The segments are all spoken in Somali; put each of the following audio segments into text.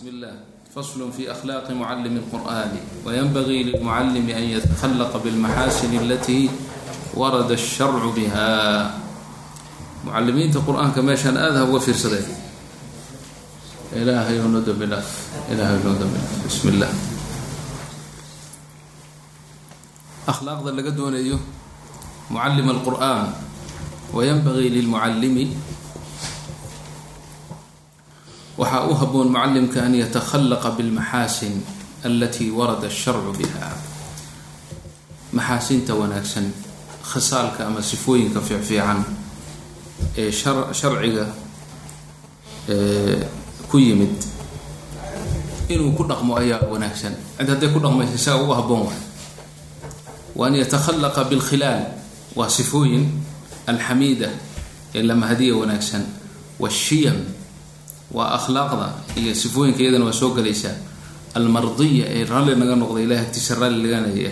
بسم الله فصل في أخلاق معلم القرآن وينبغي للمعلم أن يتخلق بالمحاسن التي ورد الشرع بها معلمينta qur-aanka meeshaan aada ha uga fiirsadeen ilaahay noo dambi dhaaf ilaahay noo dambi dhaaf bismi illah akhlaaqda laga doonayo mucallim alqur'aan wayanbagii lilmucallimi waxaa u haboon mucallimka an yatakhallaqa bilmaxaasin alatii warada asharcu biha. Maxaasinta wanaagsan khisaalka ama sifooyinka fiicfiican ee sharciga ku yimid. Inuu ku dhaqmo ayaa wanaagsan. Cid hadday ku dhaqmaysa isaga ugu haboon waay. Wa an yatakhallaqa bilkhilaal waa sifooyin alxamiida ee lamahadiya wanaagsan washiyam waa akhlaaqda iyo sifooyinka iyadana waa soo gelaysaa almardiya ee ralli naga noqda ilahi agtiisa ralli laganaya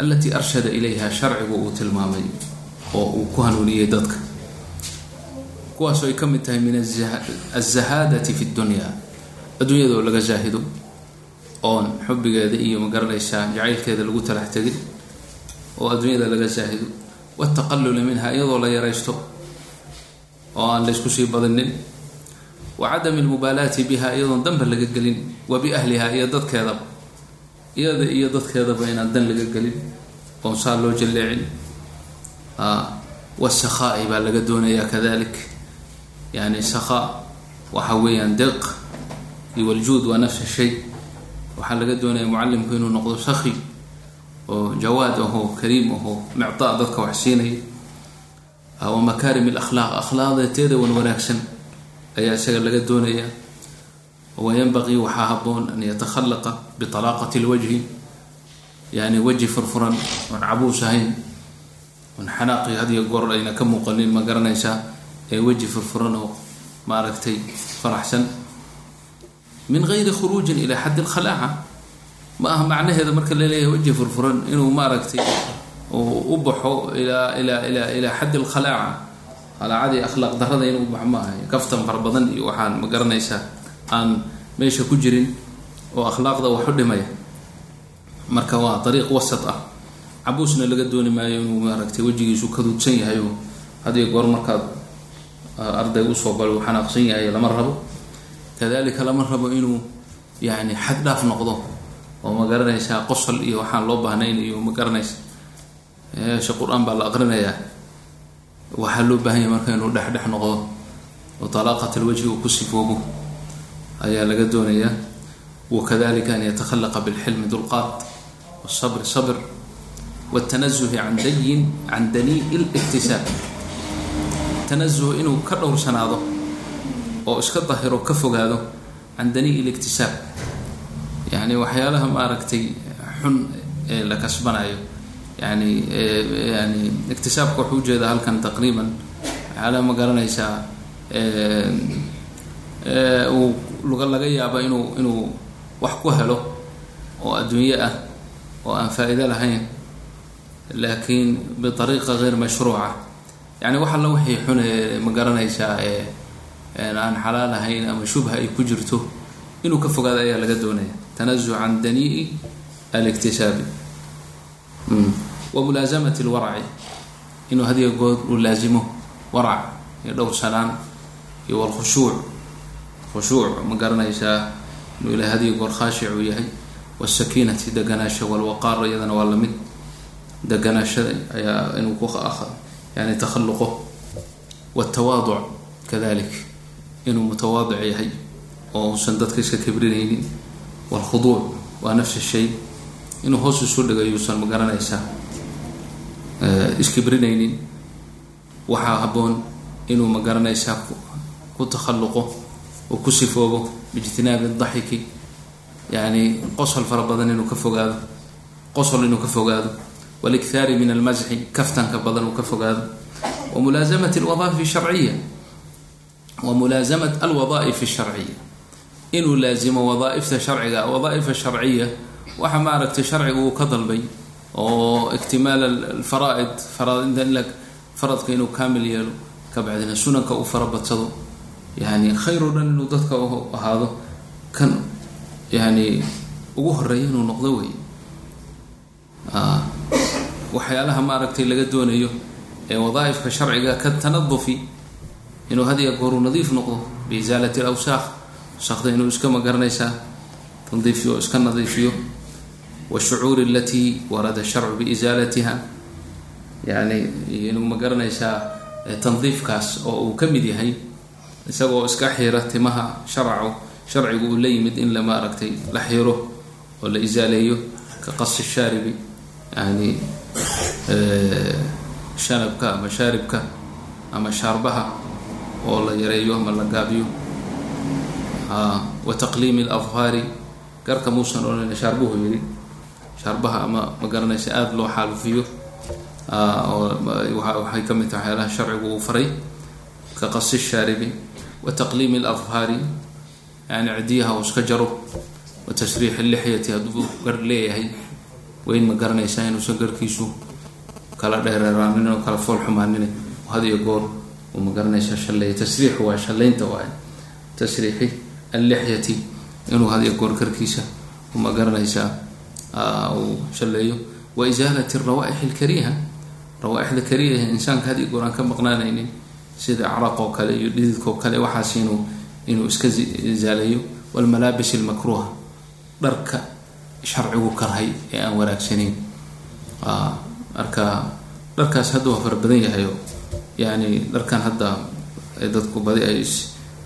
alatii arshada ilayha sharcigu uu tilmaamay oo uu ku hanuuniyey dadka. Kuwaasoo ay ka mid tahay min azahaadati fi dunya adduunyada oo laga zaahido oon xubigeeda iyo ma garanaysaa jacaylkeeda lagu talax tegin oo adduunyada laga zaahido. Wataqalluli minha iyadoo la yaraysto oo aan laysku sii badinin wa cadami lmubaalaati biha iyadoon danba laga gelin wa iyo dadkeedaba iyada iyo dadkeedaba inaan dan laga gelin oon saa loo jalleecin. Wasakhaai baa laga doonayaa kadalik. Yani sakhaa waxa weeyaan deeq iyo waljuud waa nafsa shay. Waxaa laga doonaya mucallimku inuu noqdo sakhi oo jawaad ahoo kariim ahoo mictaa dadka wax siinaya. Wa makaarim alakhlaaq akhlaaqdeeteeda wan wanaagsan ayaa isaga laga doonaya. Wayanbaqii waxaa haboon an yatakhallaqa bialaaqati lwajhi yani weji furfuran oon cabuus ahayn oon xanaaqi hadiyo goor ayna ka muuqanin ma garanaysaa ee weji furfuran oo maaragtay faraxsan. Min gayri khuruujin ilaa xaddi lkhalaaca ma aha macnaheeda marka la leeyahay weji furfuran inuu maaragtay u baxo ilaa ilaa ilaa ilaa xaddi lkhalaaca khalaacadii akhlaaq darada inuu baxo ma ahay. Kaftan fara badan iyo waxaan ma garanaysaa aan meesha ku jirin oo akhlaaqda wax u dhimaya. Marka waa dariiq wasat ah. Cabuusna laga dooni maayo inuu maaragtay wejigiisu kaduudsan yahay oo hadiyo goor markaad arday u soo balo xanaaqsan yahay lama rabo. Kadalika lama rabo inuu yani xad dhaaf noqdo oo ma garanaysaa qosol iyo waxaan loo baahnayn iyo ma garanaysa. Eesha qur'aan baa la aqrinayaa waxaa loo baahan yahay marka inuu dhexdhex noqdo oo talaaqat alwajhi uu ku sifoobo ayaa laga doonayaa. Wakadalika an yatakhallaqa bilxilmi dulqaat wsabri sabr wtanazuhi can dayin can danii liktisaab tanazuh inuu ka dhowrsanaado oo iska dahiro ka fogaado can danii liktisaab yani waxyaalaha maaragtay xun ee la kasbanayo yani yani iktisaabka wuxuu u jeedaa halkan taqriiban waxyaalaha ma garanaysaa uu laga yaabo inuu inuu wax ku helo oo adduunye ah oo aan faa-iido lahayn laakiin biariiqa geyr mashruuca yani wax alla waxay xune ma garanaysaa aan xalaal ahayn ama shubha ay ku jirto inuu ka fogaado ayaa laga doonaya tanazuh can danii aliktisaabi wa mulaasamati lwarci inuu hadiga good uu laazimo warac iyo dhowrsanaan iyo walkhushuuc khushuuc ma garanaysaa inuu ilahay hadiga goor khaashic uu yahay. Wsakiinati deganaasha walwaqaar iyadana waa la mid deganaashada ayaa inuu ku yani takhalluqo. Wtawaaduc kadalik. Inuu mutawaadic yahay oo uusan dadka iska kibrinaynin. Wlkhuduuc waa nafs shay inuu hoos isu dhigayo uusan ma garanaysaa. Iskibrinaynin waxaa haboon inuu ma garanaysaa ku takhalluqo oo ku sifoobo biijtinaabi daxiki. Yani qosol fara badan inuu ka fogaado. Qosol inuu ka fogaado. Walikhaari min almasxi kaftanka badan uu ka fogaado. Wa mulaasamati alwadaa'ifi sharciya wa mulaasamat alwadaa'ifi sharciya inuu laazimo wadaaifta sharciga wadaa'ifa sharciya waxa maaragtay sharciga uu ka dalbay oo iktimaal alfaraa'id faraaidla faradka inuu kaamil yeelo kabacdina sunanka uu farabadsado yani khayr dhan inuu dadka ahaado kan yani ugu horreeya inuu noqdo wey waxyaalaha maaragtay laga doonayo ee wadaaifka sharciga ka tanadufi inuu had iyo gooru nadiif noqdo biisaalati alawsaaq wasaqda inuu iska ma garanaysaa tandiifiyo o iska nadiifiyo washucuuri alatii warada sharcu biisaalatiha yani inuu ma garanaysaa tandiifkaas oo uu ka mid yahay isagoo iska xira timaha sharcu sharcigu uu la yimid in la maaragtay la xiro oo la isaaleeyo ka qasi shaaribi yani shanabka ama shaaribka ama shaarbaha oo la yareeyo ama la gaabiyo wa taqliimi alafhaari garka muusan odhan shaarbuhu yidhi shaarbaha ama ma garanaysa aada loo xaalufiyo waxay ka mid tahay waxyaalaha sharcigu uu faray ka qasi shaaribi wa taqliimi alafhaari yani cidiyaha uu iska jaro wa tashriixi lixyati hadduu gar leeyahay weyn ma garanaysaa inuusan garkiisu kala dheereeraanin oo kala fool xumaanin had iyo goor ma garanaysaa shalleeya. Tasriixu waa shallaynta waay tasriixi allixyati inuu had iyo goor garkiisa ma garanaysaa uu shalleeyo wa isaalati rawaaix alkariiha rawaaixda kariiha insaanka had iyo goor aan ka maqnaanaynin sida acraq oo kale iyo dhididka oo kale waxaas inuu inuu iska isaaleeyo walmalaabis almakruuha dharka sharcigu karhay ee aan wanaagsanayn marka dharkaas hadda waa fara yahayo yani dharkan hadda dadku badi ay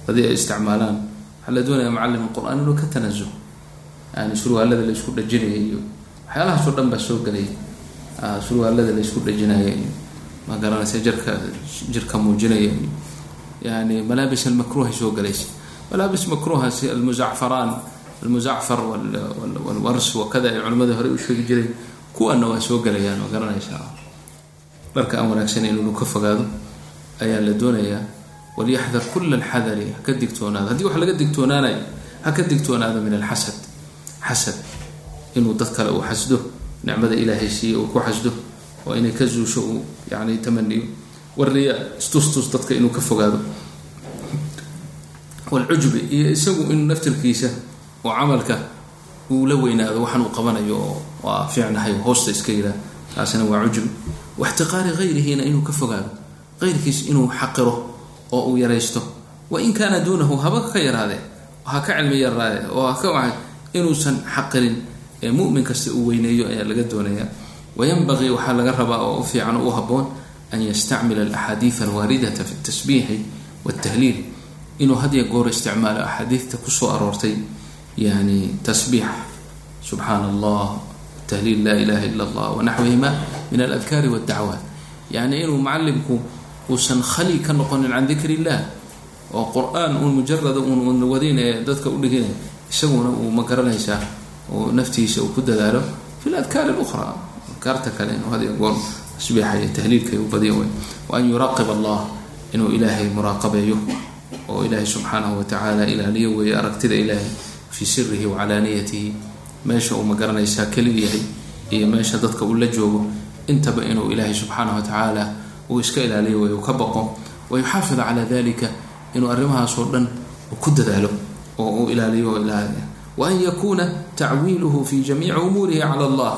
badi ay isticmaalaan waxaa la doonaya macallim qur'aan inuu ka tanazuh yani surwaalada la isku dhajinaya iyo waxyaalahaasoo dhan baa soo gelaya surwaalada la isku dhajinaya iyo ma garanaysa jirka muujinaya iyo yani malaabis almakruuhay soo galaysa. Malaabis makruuhaasi almuzacfaraan almuzacfar walwars wakada ay culimadii hore u sheegi jireen kuwana waa soo gelayaan ma dharka aan wanaagsaneyn inuu ka fogaado ayaa la doonayaa walyaxdar kula alxadari ha ka digtoonaado. Haddii wax laga digtoonaanayo ha ka digtoonaado min alxasad xasad inuu dad kale uu xasdo nicmada ilaahay siiye uu ku xasdo oo inay ka zuusho uu yani tamaniyo. Wariya istustus dadka inuu ka fogaado. Walcujbi iyo isagu inuu naftirkiisa oo camalka uu la weynaado waxaan uu qabanayo waa fiicnahay hoosta iska yiraa taasina waa cujbi waxtiqaari hayrihiina inuu ka fogaado qayrkiis inuu xaqiro oo uu yaraysto. Wain kaana duunahu haba ka yaraadee ha ka cilmi yaraade oo ha ka inuusan xaqirin ee mumin kasta uu weyneeyo ayaa laga doonaya wayanbagii waxaa laga rabaa oo u fiican oo u haboon an yastacmila alaxaadiid alwaaridata fi tasbiixi waltahliil inuu hadiya goor isticmaalo axaadiidta ku soo aroortay yani tasbiix subxaana allah tahliil laa ilaha ila allah wanaxwihima min aladkaari waddacwaat yani inuu macalimku uusan khali ka noqonin can dikri illah oo qur'aan uun mujarada uun wadin ee dadka udhigina isaguna uu ma garanaysaa oo naftiisa uu ku dadaalo fi ladkaari lukhra adkaarta kale inuu hadiya goor tasbiixa iyo tahliilka u badiya wey wa an yuraaqib allah inuu ilaahay muraaqabeeyo oo ilaahay subxaanahu watacaala ilaaliyo weeye aragtida ilaahay fii sirihi wa calaaniyatihi. Meesha uu ma garanaysaa keli yahay iyo meesha dadka uu la joogo intaba inuu ilaahay subxaanahu watacaala uu iska ilaaliyo wey uu ka baqo wa yuxaafid calaa dalika inuu arrimahaasoo dhan uu ku dadaalo oo uu ilaaliyo ilaaliya waan yakuuna tacwiiluhu fi jamiici umuurihi cala allah.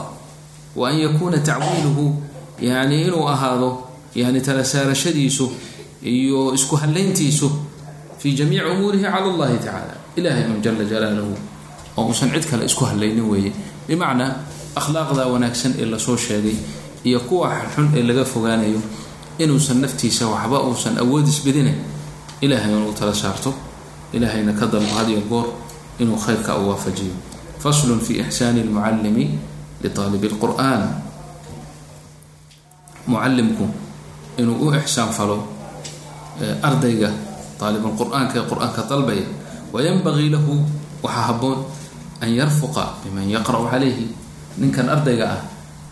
Wa an yakuuna tacwiiluhu yani inuu ahaado yani tala saarashadiisu iyo isku halayntiisu fi jamiici umuurihi cala allahi tacala ilahay un jala jalaaluhu oo uusan cid kale isku hadlaynin weeye. Bimacnaa akhlaaqda wanaagsan ee la soo sheegay iyo kuwa xun ee laga fogaanayo inuusan naftiisa waxba uusan awood isbedinayn ilahay inuu tala saarto ilahayna ka dalbo hadiyo goor inuu khayrka u waafajiyo faslun fi ixsaani lmucallimi liaalibi lqur'an mucalimku inuu u ixsaan falo ardayga aalibulqur'aanka ee qur'aanka dalbaya wayanbagii lahu waxaa haboon an yarfuqa biman yaqra'u calayhi ninkan ardayga ah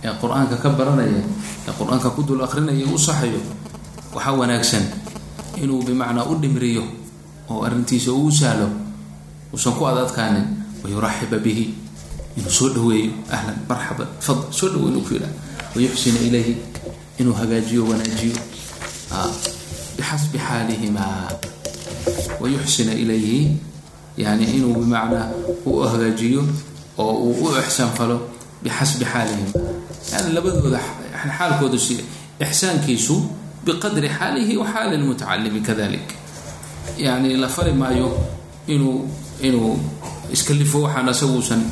ee qur'aanka ka baranaya ee qur'aanka ku dul akrinaya u saxayo waxaa wanaagsan inuu bimacnaa u dhimriyo oo arrintiisa uu sahlo uusan ku adadkaanin wayuraxiba bihi inuu soo dhaweeyo ahlan marxaban fadl soo dhaweey inuu ku yidhaha wayuxsina ilayhi inuu hagaajiyo wanaajiyo bixasbi xaalihimaa wayuxsina ilayhi yani inuu bimacnaa u hagaajiyo oo uu u ixsaan falo bixasbi xaalihim yani labadooda xaalkooda ixsaankiisu biqadri xaalihi wa lmutacalimi kadalik yani la fari maayo inuu inuu iskalifo waxaan asaga uusan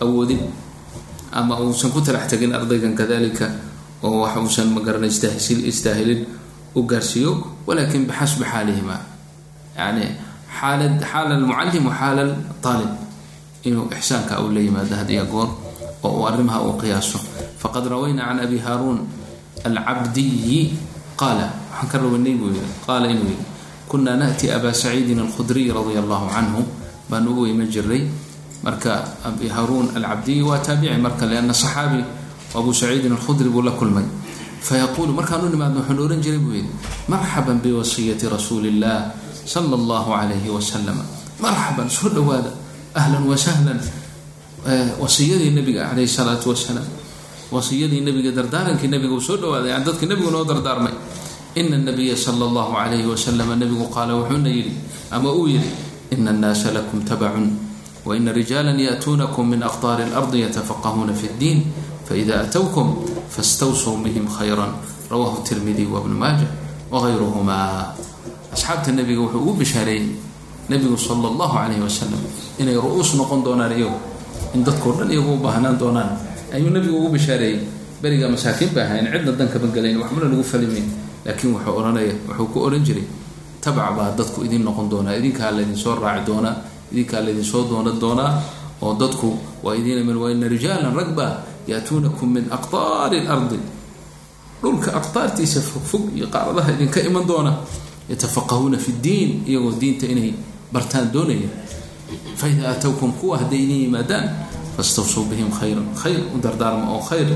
awoodin ama uusan ku talax tegin ardaygan kadalika oo wax uusan magarana istaahilin u gaarsiiyo walakin bixasbi xaalihima yani xaala xaala almucalim wa xaala aalib inuu ixsaanka u la yimaado had iyo goor oo uu arrimaha uu qiyaaso. Faqad rawayna can abi haaruun alcabdiyi qaala waxaan ka rawaynay buu yii qaala inuu yihi kunaa naأti aba saciidin alkhudriy radia allahu canhu. Baan ugu iman jiray marka abi haruun alcabdiyi waa taabici marka lianna saxaabi abu saciidin alkhudri buu la kulmay. Fayaquulu markaan u nimaadno wuxuu ohan jiray buu yidhi marxaban biwasiyati rasuuli illah sala allahu calayhi wasalam marxaban soo dhowaada. Ahlan wasahlan wasiyadii nabiga calayhi salaatu wasalaam wasiyadii nabiga dardaarankii nabiga uu soo dhawaaday yani dadka nabigu noo dardaarmay ina nabiya sala allahu calayhi wasalam nabigu qaala wuxuuna yidhi ama uu yidhi ina annaasa lakum tabacun waina rijaala ya'tuunakum min aqdaari اlardi yatafaqahuuna fi اddiin faida atowkum fastawsuu bihim khayran. Rawahu tirmidi wabnu maaja wagayruhuma asxaabta nebiga wuxuu ugu bishaareeyey nebigu sala allahu calayhi wasalam inay ru-uus noqon doonaan iyagu in dadkoo dhan iyagu u baahnaan doonaan. Ayuu nebigu ugu bishaareeyey berigaa masaakiin ba ahayn cidna dankama gelayn waxbana lagu falimayn laakiin wuxuu ohanaya wuxuu ku ohan jiray tabac baa dadku idin noqon doonaa idinkaa laydinsoo raaci doonaa idinkaa laydinsoo doona doonaa oo dadku waa idin waina rijaalan ragba yaatuunakum min aqtaari lardi dhulka aqtaartiisa fogfog iyo qaaradaha idinka iman doona yatafaqahuuna fi ddiin iyagoo diinta inay bartaan doonaya. Faida atowkum kuwa hadday idin yimaadaan fastawsuu bihim khayran khayr u dardaarma oo khayr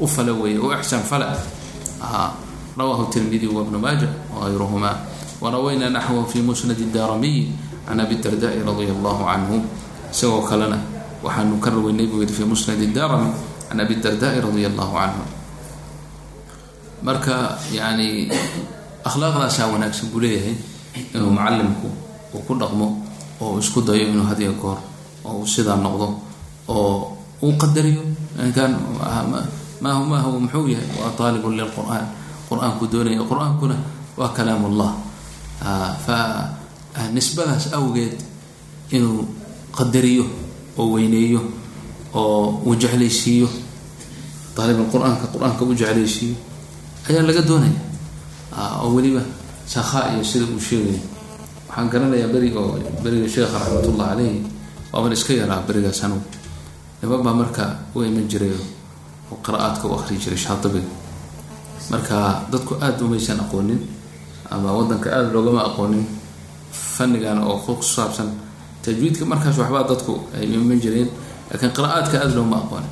u fala weeye u ixsaan fala rawahu tirmidi wabnu maaja wagayruhuma warawayna naxwahu fi musnad daaramiyi can abi dardai radia allahu canhu isagoo kalena waxaanu ka raweynay buu yidhi fi musnad daarami can abi dardai radia allahu canhu marka yani akhlaaqdaasaa wanaagsan buu leeyahay inuu mucalimku uu ku dhaqmo oo isku dayo inuu hadiya goor oo uu sidaa noqdo oo uu qadariyo kan ma ma huwa muxuu yahay waa aalibun lilqur'aan qur'aanku doonaya. Qur'aankuna waa kalaam ullah fa nisbadaas awgeed inuu qadariyo oo weyneeyo oo uu jeclaysiiyo aalibul qur'aanka u jeclaysiiyo ayaa laga doonaya. Oo weliba sakhaa iyo sida uu sheegaya waxaan garanayaa beriga oo beriga sheekha raxmatullah caleyhi waaban iska yaraa berigaas anugu niman marka u iman jiray oo qira-aadka u akhri jiray shaatibiga marka dadku aada umaysan aqoonin ama wadanka aada loogama aqoonin fannigan oo ku saabsan tajwiidka markaas waxbaa dadku ay iman jireen laakiin qira-aadka aada looma aqoonin.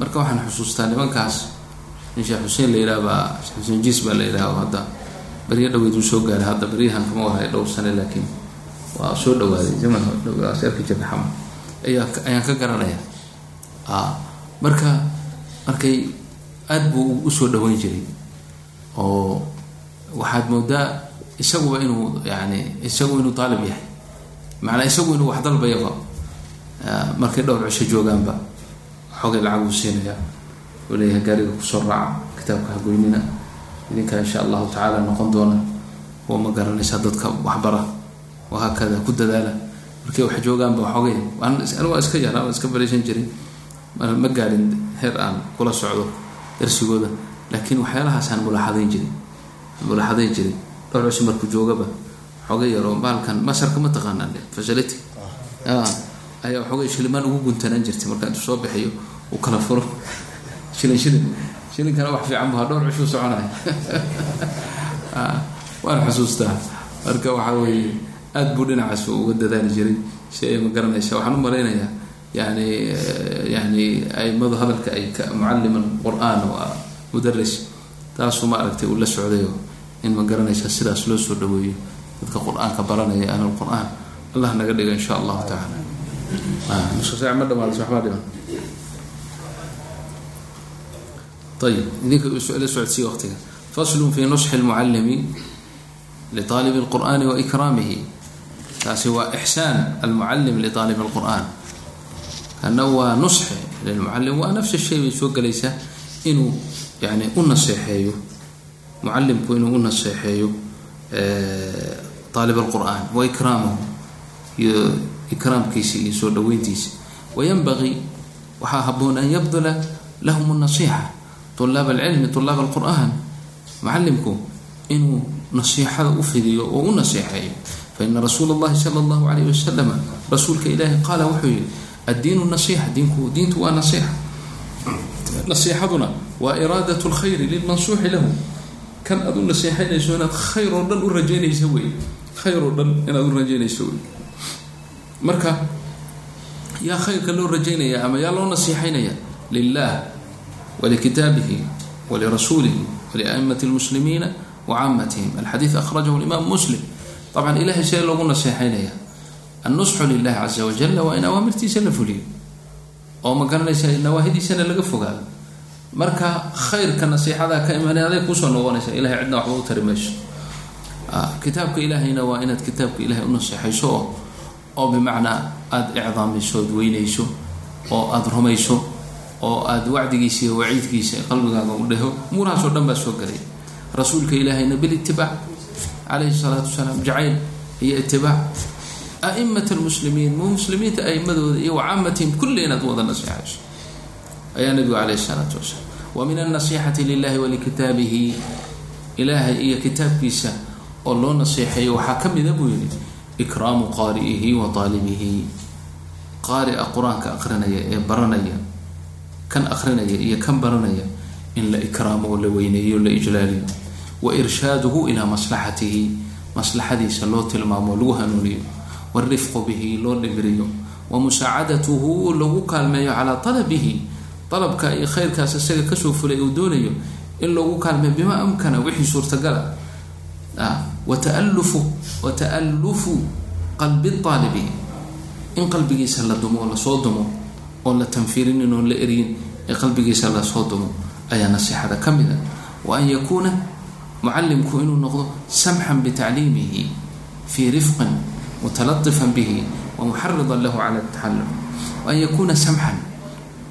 Marka waxaan xusuustaa nimankaas in sheekh xuseen la yidhaha baa sheekh xuseen jiis baa la yidhaha oo hadda beryo dhaweyd uu soo gaaray. Hadda beryahan kama wahay dhowr sane laakiin waa soo dhawaaday. Zaman arki jirna xama ayaa ayaan ka garanaya. Marka markay aada buu u soo dhaweyn jiray oo waxaad moodaa isaguba inuu yani isagu inuu daalib yahay. Macanaa isagu inuu wax dalbayaba markay dhowr cisho joogaanba xoogay lacag uu siinaya uu leeyahay gaariga ku soo raaca kitaabka hagoynina idinkaa insha allahu tacaala noqon doona. Oo ma garanaysaa dadka waxbara? Wahaakada ku dadaala? Markay wax joogaanba xoogay anigu waa iska waa iska baraysan jiray. Ma gaarin heer aan kula socdo darsigooda. Laakiin waxyaalahaasaan mulaaxadayn jiray mulaaxadayn jiray dhowr cusub markuu joogaba xoogay yaroo baalkan masarka ma taqaanaan facility. Ayaa xoogay shilimaan ugu guntanaan jirtay markaa intuu soo bixiyo uu kala furo. Shilin shilin. Shilinkana wax fiican bu ha dhowr cushuu soconaya waan xusuustaa. Marka waxaa weeye aada buu dhinacaas uga dadaali jiray. Si ay ma garanaysa waxaan u malaynayaa yani yani aimadu hadalka ay mucalim qur'aan oo mudaris taasuu ma aragtay uu la socdayo in ma garanaysa sidaas loo soo dhaweeyo dadka qur'aanka baranaya ahl qur'aan allah naga dhigo insha allahu saac ma dhamaadayso waxbaa dhiman ayib idinka la socodsiiya waqtiga faslun fi nusxi lmucalimi liaalib اlqur'ani wa ikraamihi taasi waa ixsaan almucalim liaalib alqur'aan kana waa nusxe lilmucalim waa nafs shay bay soo gelaysaa inuu yani u naseexeeyo mucalimku inuu u naseexeeyo aalib alqur'aan wa ikraamahu iyo ikraamkiisa iyo soo dhaweyntiisa wayanbagii waxaa haboon an yabdula lahum nasiixa tulaab alcilmi tulaab alqur'aan mucalimku inuu nasiixada u fidiyo oo u naseexeeyo faina rasuula اllahi sala اllahu alayh wasalam rasuulka ilaahi qaala wuxuu yihi addiinu nasixa diinku diintu waa nasixa nasiixaduna waa iraadat اlkhayri lilmansuuxi lahu kan aad u naseexaynayso inaad khayr dhan u rajaynayso wey khayr dhan inaad u rajaynayso wey marka yaa khayrka loo rajaynaya ama yaa loo nasiixaynaya lilah walikitaabihi walirasuulihi waliaimati lmuslimiina wacaamatihim alxadiid akhrajahu limaam muslim dabcan ilahay see loogu naseexaynaya annusxu lilahi caza wajala waa in awaamirtiisa la fuliyo oo ma garanaysa nawaahidiisana laga fogaado marka khayrka nasiixadaa ka imaanay aday kuusoo noqonaysa ilahay cidna waxba tari mayso kitaabka ilaahayna waa inaad kitaabka ilahay u naseexayso oo bimacnaa aada icdaamayso ood weynayso oo aada rumayso oo aada wacdigiisa iyo waciidkiisa qalbigaaga u dheho umuurahaasoo dhan baa soo gelay rasuulka ilaahayna bilitibaac calayhi salaatu wasalaam jacayl iyo itibaac a'imat almuslimiin muslimiinta a'imadooda iyo wacaamatihim kulli inaad wada naseexayso ayaa nabigu calayhi salaatu wasalaam wa min alnasixati lilahi walikitaabihi ilaahay iyo kitaabkiisa oo loo naseexeeyo waxaa ka mida buu yihi ikraamu qaari'ihi wa taalibihi qaari'a qur'aanka aqrinaya ee baranaya kan aqrinaya iyo kan baranaya in la ikraamo la weyneeyo la ijlaaliyo wa irshaaduhu ilaa maslaxatihi maslaxadiisa loo tilmaamo lagu hanuuniyo warifqu bihi loo dhibiriyo wa musaacadatuhu lagu kaalmeeyo calaa talabihi dalabka iyo khayrkaas isaga ka soo fulay uu doonayo in loogu kaalmeeyo bimaa amkana wixii suurtagala wataalufu wa ta'alufu qalbi aalibi in qalbigiisa la dumo oo la soo dumo oon la tanfiirinin oon la eryin ee qalbigiisa la soo dumo ayaa nasiixada ka mid a wa an yakuuna mucalimku inuu noqdo samxan bitacliimihi fii rifqin mutalatifan bihi wa muxaridan lahu cala taxallum wa an yakuuna samxan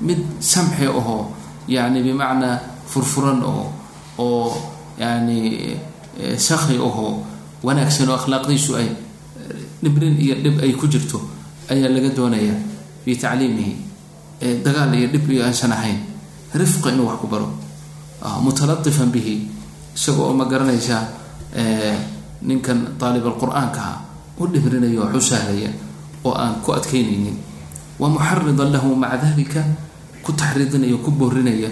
mid samxi ahoo yani bimacnaa furfuran oo oo yani sakhi ahoo wanaagsan oo akhlaaqdiisu ay dhibrin iyo dhib ay ku jirto ayaa laga doonayaa fii tacliimihi dagaal iyo dhib iyo aysan ahayn rifqa inuu wax ku baro mutalatifan bihi isaga oo ma garanaysaa ninkan aalib alqur-aankaha u dhibrinaya wax u sahlaya oo aan ku adkaynaynin. Wa muxaridan lahu maca dalika ku taxriidinaya ku boorinaya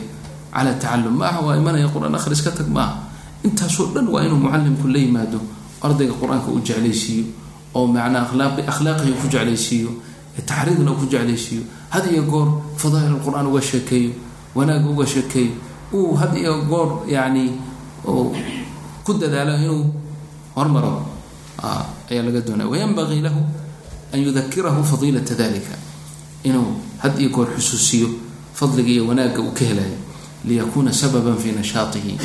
cala tacalum maaha waa imanaya qur'aan akhris ka tag maaha. Intaasoo dhan waa inuu mucalimku la yimaado ardayga qur'aanka u jeclaysiiyo oo macnaa alaaqi akhlaaqihi ku jeclaysiiyo taxriidna ku jeclaysiiyo. Had iyo goor fadaa'il qur'aan uga sheekeeyo wanaag uga sheekeeyo. Uu had iyo goor yani ku dadaalo inuu hormaro ayaa laga doonaya wayanbagii lahu an yudakirahu fadiilata dalika inuu had iyo goor xusuusiyo fadliga iyo wanaagga uu ka helayo liyakuuna sababan fii nashaatihi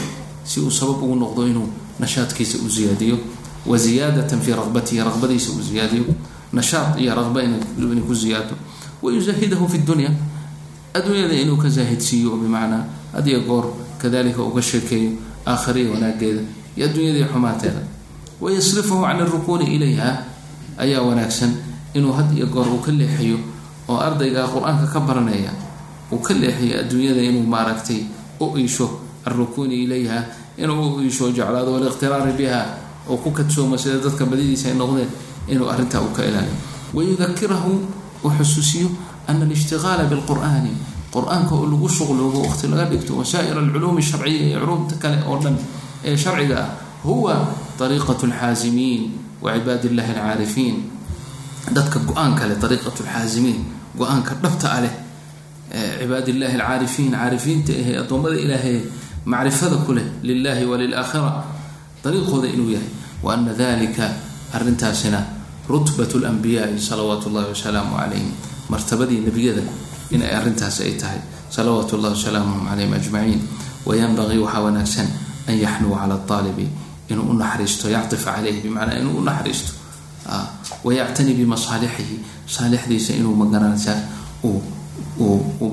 si uu sabab ugu noqdo inuu nashaadkiisa u ziyaadiyo wa ziyaadatan fii raqbatihi raqbadiisa uu ziyaadiyo nashaad iyo raqba inay ku ziyaado wayuzahidahu fi dunya adduunyada inuu ka zaahidsiiyo oo bimacnaa had iyo goor kadalika uga sheekeeyo aakhiriya wanaageeda. iyo adduunyadii xumaateeda wayasrifahu can alrukuuni ilayha ayaa wanaagsan inuu had iyo goor uu ka leexiyo oo ardayga qur'aanka ka baranaya uu ka leexiyo adduunyada inuu maaragtay u iisho alrukuuni ilayha inuu u iisho jeclaado waliqhtiraari biha oo ku kadsoomo sida dadka badidiisa ay noqdeen inuu arrintaa uu ka ilaaliyo wayudakirahu uu xusuusiyo ana alishtiqaala bilqur'aani qur'aanka oo lagu shuqloobo waqti laga dhigto wasaa'ir alculuumi sharciya iyo culumta kale oo dhan ee sharciga ah huwa ariiqat alxaasimiin wa cibaad illahi alcaarifiin dadka go'aan kale ariiqat lxaasimiin go'aanka dhabta a leh cibaad illahi alcaarifiin caarifiinta ahee addoommada ilaahay macrifada ku leh lilahi walilaakhira dariiqooda inuu yahay wa ana dalika arrintaasina rutbat lnbiyaai salawaatu llahi wasalaamu calayhim martabadii nebiyada inay arrintaas ay tahay salawaatu llahi wasalaamuhum calayhim ajmaciin wayanbagii waxaa wanaagsan an yaxnuwa cala aalibi inuu u naxariisto yactifa caleyh bimacnaa inuu u naxariisto wayactani bimasaalixihi masaalixdiisa inuu ma garanaysaa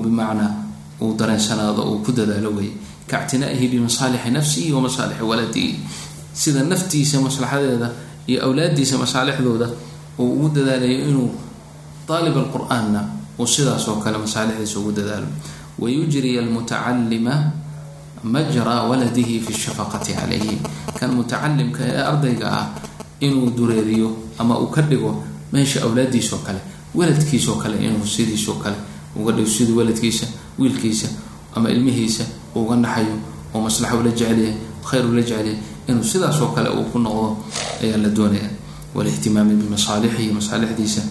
bimacnaa uu dareensanaado uu ku dadaalo wey kaictinaa'ihi bimasaalixi nafsihi wa waladihi sida naftiisa maslaxadeeda iyo awlaadiisa masaalixdooda uu ugu dadaalayo inuu aalib alqur-aanna uu sidaas kale masaalixdiisa ugu dadaalo. Wayujriya almutacalima majra waladihi fi shafaqati calayhi kan mutacalimka ee ardayga ah inuu dureeriyo ama uu ka dhigo meesha awlaadiisoo kale waladkiisoo kale inuu sidiisoo kale uga dhigo sidii waladkiisa wiilkiisa ama ilmihiisa uga naxayo oo maslaxa ula jecelyahay khayr ula jecelyahay inuu sidaasoo kale uu ku noqdo ayaa la doonaya walihtimaami bimasaalixihi masaalixdiisa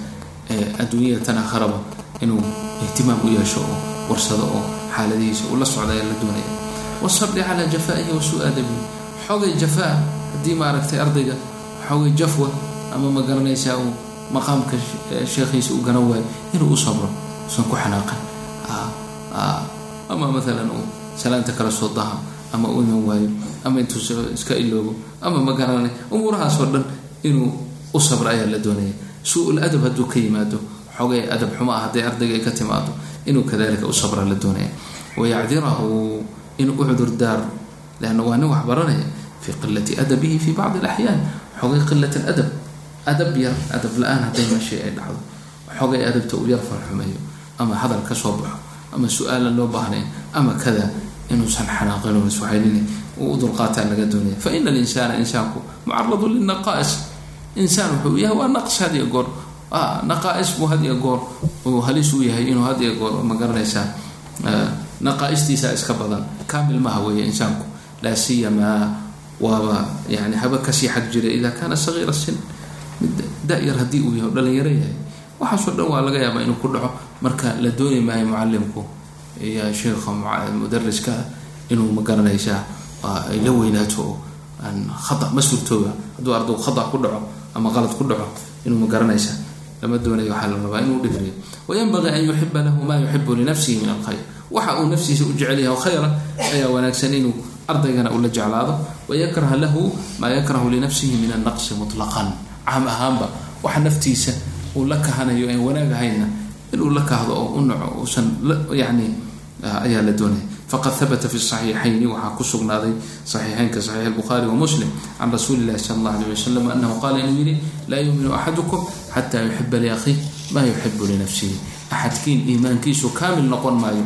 adduunyada tan akharaba inuu ihtimaam u yeesho oo warsado oo xaaladihiisa uu socda ayaa la doonaya wasabri calaa jafaa'ihi wa suu adabihi xogay jafaa haddii maaragtay ardayga xogay jafwa ama ma garanaysaa uu maqaamka sheekhiisa u garan waayo inuu u sabro usan ku xanaaqan ama maalan uu salaanta kala soo daha ama u iman waayo ama intuu iska iloobo ama ma garanay umuurahaasoo dhan inuu u sabro ayaa la doonaya suu-ul hadduu ka yimaado xogay adab xumo ah hadday ardayga ay ka timaado inuu kadalika u sabra la doonaya wayacdirahu inuu u cudurdaaro leanna waa nin wax baranaya fi qilati adabihi fi bacdi alaxyaan xogay qilat aladab adab yar adab la'aan hadday meeshii ay dhacdo. Xogay adabta uu yar farxumeeyo ama hadal ka soo baxo. Ama su'aalan loo baahnayn. Ama kada inuusan xanaaqin uu u dulqaataan laga doonaya. Fa ina alinsaana insaanku mucaradun linaqaa'is insaan wuxuu yahay waa naqs had iyo goor. Naqaa'is buu had iyo goor. Uu halis u yahay inuu had iyo goor ma garanaysaa naqaa-istiisa iska badan kaamil maha weeye insaanku laa siyamaa waaba yani haba ka sii xag jira idaa kaana sagiira sin mid da-yar haddii uu yahay o dhalinyaro yahay waxaasoo dhan waa laga yaabaa inuu ku dhaco marka la dooni maayo mucalimku iyo sheikha mudariska inuu ma garanaysaa ay la weynaato oo ma suurtooba hadduu ardagu khata ku dhaco ama qalad ku dhaco inuu ma garanaysaa lama doonayo waxaa la rabaa inuu dhifriyo wayanbagii an yuxiba lahu maa yuxibu linafsihi min alkhayr waxa uu nafsiisa u jecel yahay oo khayra ayaa wanaagsan inuu ardaygana ula jeclaado. Wayakraha lahu maa yakrahu linafsihi min annaqsi mutlaqan. Caam ahaanba waxa naftiisa uu la kahanayo en wanaag ahayna inuu la kahdo oo u naco uusan yani ayaa la doonaya faqad habata fi saxiixayni waxaa ku sugnaaday saxiixeynka saxiix albukhaari wa muslim can rasuuli illahi sala allah alay wasalam anahu qaala inuu yihi laa yuuminu axadukum xataa yuxiba liakhiih maa yuxibu linafsihi axadkiin iimaankiisu kaamil noqon maayo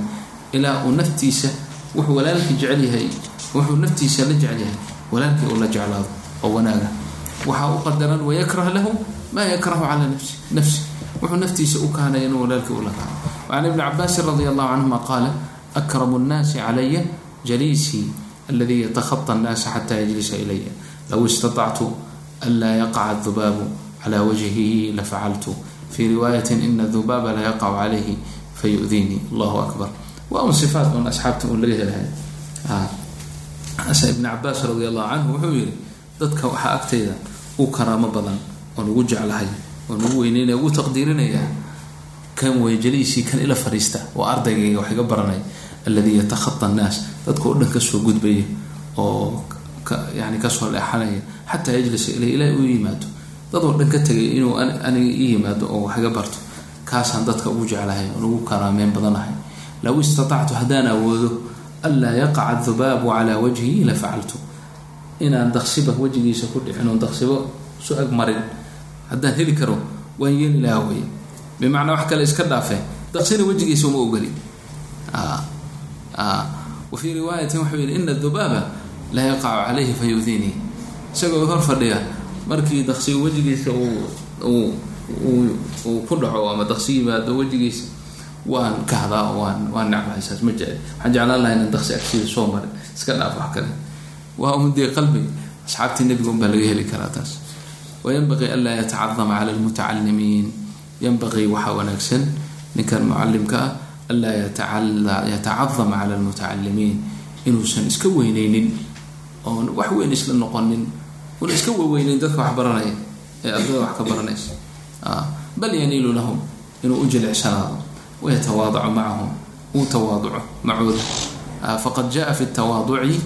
ilaa uu naftiisa wuxuu walaalkii jecel yahay wuxuu naftiisa la jecel yahay walaalkii uu la jeclaado oo wanaaga. Waxaa u qadaran wayakrah lahu maa yakrahu calaa nafsi nafsi. Wuxuu naftiisa u kahanaya inuu walaalkii ula kahdo wacan ibni cabaasin radi allahu canhuma qaala akramu nnaasi calaya jaliisii aladii yatakhaطa annaasa xata yajlisa ilaya low istaطactu anlaa yaqaca adubaabu cala wajhihi lafacaltu. Fii riwaayati ina adubaaba la yaqacu calayhi fayu'diinii allahu akbar waa un sifaat un asxaabta un laga helahay. Ibn cabaas radi allahu canhu wuxuu yihi dadka waxaa agtayda u karaamo badan oon ugu jeclahay oon ugu weyneynaya ugu taqdiirinaya kan way jaliisii kan ila fariista oo ardaygayga wax iga baranaya alladii yatakhaa annaas. Dadka o dhan ka soo gudbaya oo yani ka soo leexanaya xataa yajlisa ilay ilaah u yimaado. Dad oo dhan ka tegay inuu aniga ii yimaado oo wax iga barto kaasaan dadka ugu jeclahay oon ugu karaameyn badanahay low istatactu haddaan awoodo anlaa yaqaca adubaabu calaa wajhihi la inaan daqsiba wejigiisa ku dhicin oon daqsibo su ag marin haddaan heli karo waan yeeli lahaa wey bimacnaa wax kale iska dhaafee daqsina wejigiisa uma ogoli wa fii riwaayatin wuxuu yihi ina dubaaba la yaqacu calayhi fa isagoo hor fadhiya markii daqsiga wejigiisa uu ku dhaco ama daqsi yimaado wejigiisa waan kahdaa waan waan necbahay saas ma jecel. Waxaan jeclaan laha inaan daqsi agsiida soo marin iska dhaaf wax kale. Waa un dee qalbi asxaabtii nebiga un baa laga heli karaa taas. Wayanbaqii anlaa yatacadama cala lmutacalimiin yanbaqii waxaa wanaagsan ninkan mucalimka ah anlaa yatacadama cala lmutacalimiin inuusan iska weyneynin oon wax weyn isla noqonin una iska waweyneyn dadka wax baranaya ee ardada wax ka baranaysa. Bal yaniilu lahum inuu u jilicsanaado wayatawaadacu macahum uu tawaaduco macooda faqad jaءa fi الtawaaduci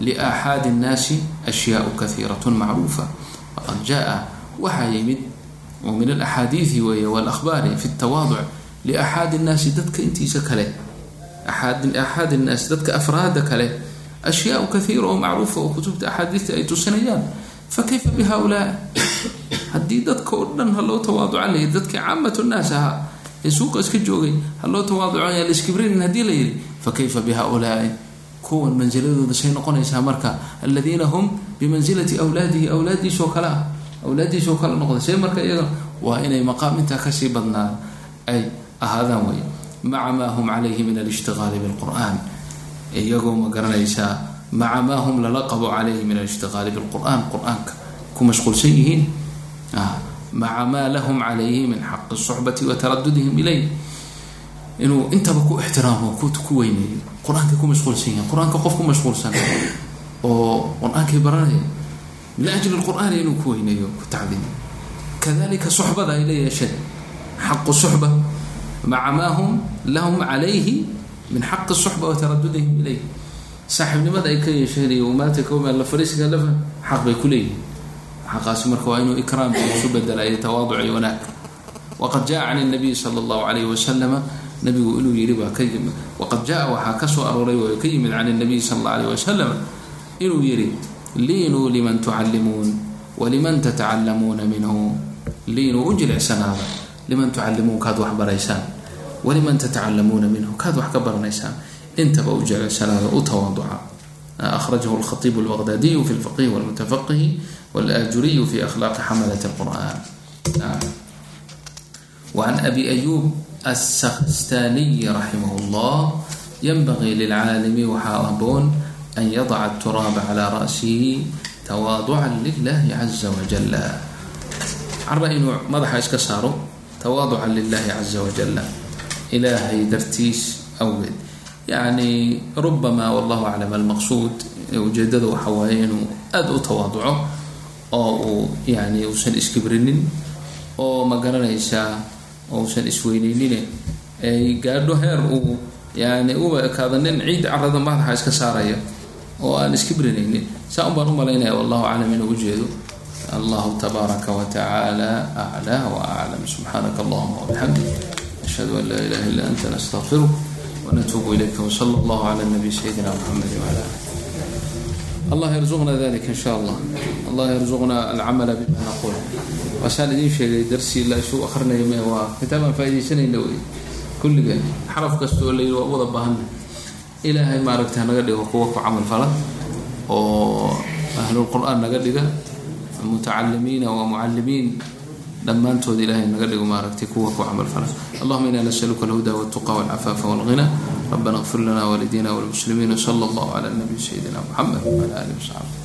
liaaxaadi الnaasi ashyaء kahiiraة macruufa faqad jaءa waxaa yimid oo min alaxaadiidi weeye walahbaari fi ltawaaduc liaxaadi nnaasi dadka intiisa kale axaadi nnaasi dadka afraada kale ashyaau kaiira oo macruufa oo kutubta axaadiista ay tusinayaan fa kayfa bi haulaa haddii dadka oo dhan ha loo tawaaduca layidhi dadkii caamatu nnaas ahaa suuqa iska joogay. Ha loo tawaaducaya laiskibrinin haddii la yidhi fa kayfa bi haulaai kuwan mansiladooda say noqonaysaa marka aladiina hum bimansilati wlaadihi awlaadiisoo kale ah awlaadiisoo kale noqda see marka iyaga waa inay maqaam intaa ka sii badnaa ay ahaadaan wey maca maa hum calayhi min alishtiqaali bilqur'an iyagoo ma garanaysaa maca maa hum lala qabo calayhi min alishtiqaali bilqur'an qur'aanka ku mashquulsan yihiin maca maa lahum calayhi min xaqi suxbati wa taradudihim ilay inuu intaba ku ixtiraamo ku weyneeyo qur'aankay ku mashquulsan yihiin qur'aanka qof ku mashquulsan oo qur'aankay baranaya min ajli lqur'aani inuu ku weyneeyo ku tacdiimo kadalika suxbada ay la yeesheen xaqu suxba maca maa hum lahum calayhi min xaqi suxba wa taradudihim saaxiibnimada ay ka yeesheen iyo maanta la fariisiga lafa xaq bay ku leeyihiin xaqaasi marka waa inuu ikraam isu bedela iyo tawaaduc iyo wanaag waqad jaa can nabiy sala allahu calayhi wasalama nabigu inuu yidhi baa ka yimid waqad jaa waxaa ka soo arooray oo ka yimid can nabiy sala allah alayh wasalam inuu yidhi liinuu liman tucallimuun waliman tatacallamuuna minhu liinuu u jilicsanaada liman tucallimuun kaad wax baraysaan waliman tatacallamuuna minhu kaad wax ka baranaysaan intaba u jilicsanaada u tawaaduca akhrajahu alkhatiibu albaqdaadiyu fi lfaqihi walmutafaqihi walaajuriyu fi akhlaaqi xamalat alqur'an وعن أبي أيوب السخستاني رحمه الله ينبغي للعالم وحاابون أن يضع التراب على رأسه تواضعا لله عز وجل عرى إنه مدح إسك صاروا تواضعا لله عز وجل إلهي درتيس أول يعني ربما والله أعلم المقصود وجدده وحواي إنه أدعو oo uu yani uusan iskibrinin oo ma garanaysaa uusan isweyneynine. Ay gaadho heer uu yani uba ekaado nin ciid carada madaxa iska saaraya oo aan iskibrinaynin saa un baan u malaynaya wallahu aclam inuu ujeedo allahu tabaaraka wa aclaa wa subxaanaka allahuma wabixamdik ashhadu an laa ilaha illa anta nastaqfiruk wanatuubu ilayka wsala allahu cala nabiy sayidina muxamedi wala ali الله يرزقنا ذلك إن شاء الله الله يرزقنا العمل بما نقول وسaan idiin sheegay darsi la isu akrinayo m waa kitaabaan faaidaysanayna wey kulliga xaraf kasta oo layidhi waa wada baahana ilaahay maaragta hanaga dhigo kuwa ku camal fala oo ahlulqur'aan naga dhiga mutacalimiina wa mucalimiin dhammaantood ilahay naga dhigo maaragtay kuwa ku camal fala allahuma ina nasaluka alhuda waltuqa walcafaafa walghina ربنا اغفر لنا والدينا والمسلمين وصلى الله على النبي سيدنا محمد وعلى آله وصحبه